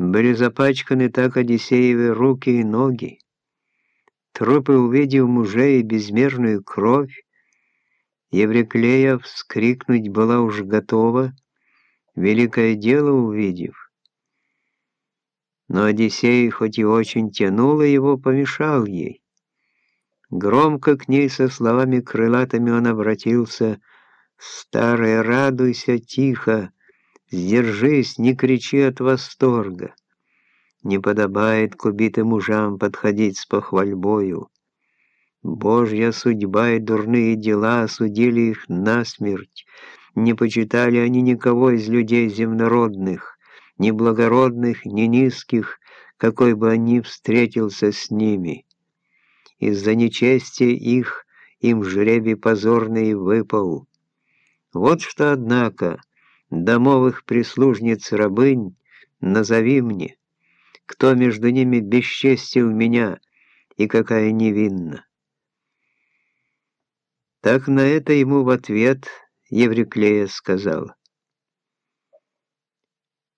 Были запачканы так Одиссеевы руки и ноги. Трупы, увидев мужей безмерную кровь, Евриклея вскрикнуть была уж готова, великое дело увидев. Но Одиссей, хоть и очень тянуло его, помешал ей. Громко к ней со словами крылатыми он обратился «Старая, радуйся тихо, сдержись, не кричи от восторга. Не подобает к убитым мужам подходить с похвальбою. Божья судьба и дурные дела осудили их насмерть. Не почитали они никого из людей земнородных, ни благородных, ни низких, какой бы они встретился с ними» из-за нечестия их им жребий позорный выпал. Вот что, однако, домовых прислужниц-рабынь назови мне, кто между ними бесчестил меня и какая невинна. Так на это ему в ответ Евриклея сказала.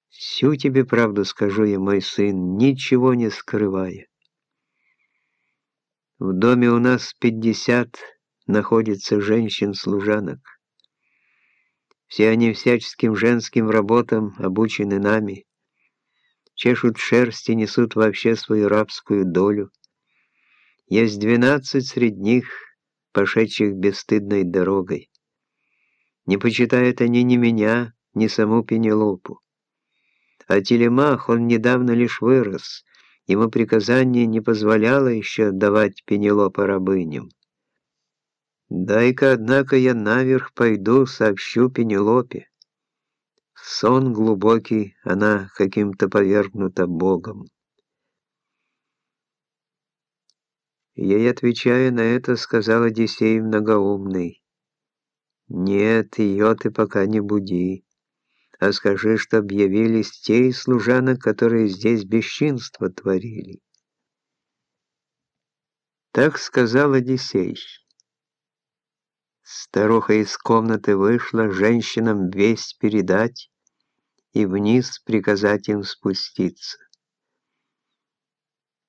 «Всю тебе правду скажу я, мой сын, ничего не скрывая. В доме у нас пятьдесят находится женщин-служанок. Все они всяческим женским работам обучены нами, чешут шерсть и несут вообще свою рабскую долю. Есть двенадцать среди них, пошедших бесстыдной дорогой. Не почитают они ни меня, ни саму Пенелопу. А Телемах, он недавно лишь вырос — Ему приказание не позволяло еще давать Пенелопа рабыням. «Дай-ка, однако, я наверх пойду, сообщу Пенелопе». Сон глубокий, она каким-то повергнута Богом. Ей, отвечая на это, сказал Одиссей многоумный, «Нет, ее ты пока не буди а скажи, что объявились те из служанок, которые здесь бесчинство творили. Так сказал Одиссей. Старуха из комнаты вышла женщинам весть передать и вниз приказать им спуститься.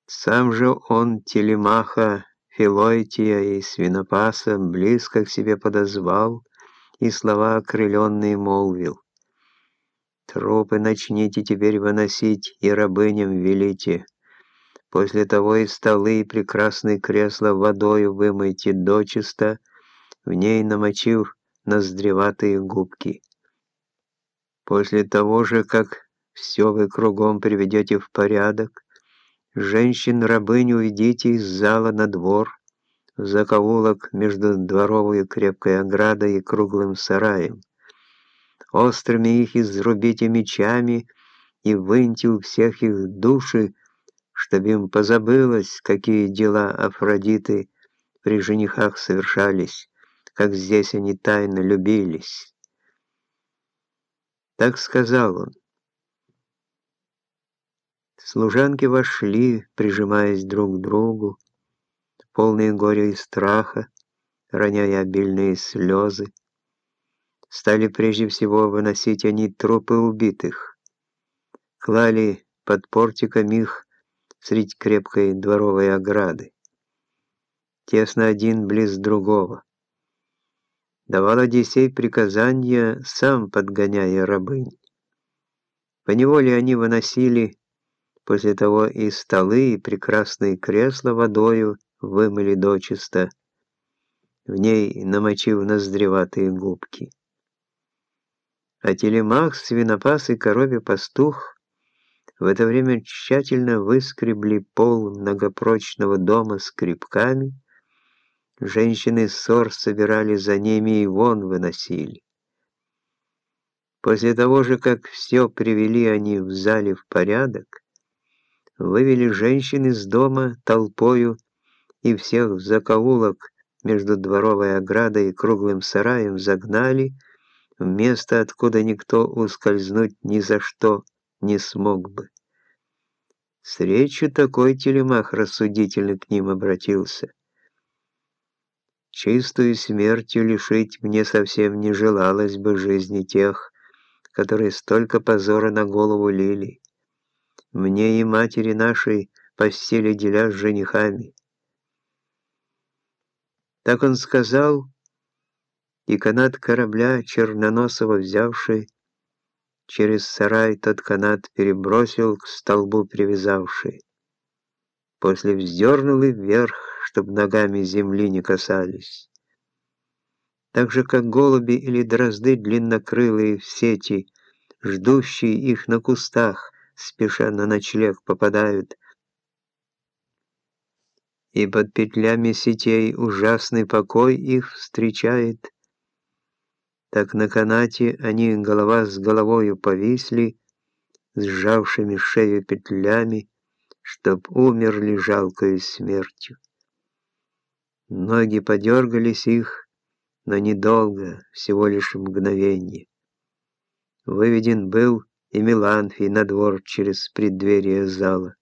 Сам же он Телемаха, Филойтия и Свинопаса близко к себе подозвал и слова окрыленные молвил. Трупы начните теперь выносить и рабыням велите. После того и столы, и прекрасные кресла водою вымойте дочисто, в ней намочив ноздреватые губки. После того же, как все вы кругом приведете в порядок, женщин-рабынь уведите из зала на двор, в закоулок между дворовой крепкой оградой и круглым сараем острыми их изрубите мечами и выньте у всех их души, чтобы им позабылось, какие дела Афродиты при женихах совершались, как здесь они тайно любились. Так сказал он. Служанки вошли, прижимаясь друг к другу, полные горя и страха, роняя обильные слезы стали прежде всего выносить они трупы убитых. Клали под портиком их средь крепкой дворовой ограды. Тесно один близ другого. Давал Одиссей приказания, сам подгоняя рабынь. Поневоле они выносили после того и столы, и прекрасные кресла водою вымыли дочисто, в ней намочив ноздреватые губки а телемах, свинопас и коровий пастух в это время тщательно выскребли пол многопрочного дома скребками, женщины ссор собирали за ними и вон выносили. После того же, как все привели они в зале в порядок, вывели женщин из дома толпою и всех в закоулок между дворовой оградой и круглым сараем загнали, в место, откуда никто ускользнуть ни за что не смог бы. С речью такой телемах рассудительно к ним обратился. Чистую смертью лишить мне совсем не желалось бы жизни тех, которые столько позора на голову лили. мне и матери нашей постели деля с женихами. Так он сказал, и канат корабля, черноносого взявший, через сарай тот канат перебросил, к столбу привязавший. После вздернул и вверх, чтоб ногами земли не касались. Так же, как голуби или дрозды длиннокрылые в сети, ждущие их на кустах, спеша на ночлег попадают, и под петлями сетей ужасный покой их встречает, так на канате они голова с головою повисли, сжавшими шею петлями, чтоб умерли жалкою смертью. Ноги подергались их, но недолго, всего лишь мгновенье. Выведен был и Меланфий на двор через преддверие зала.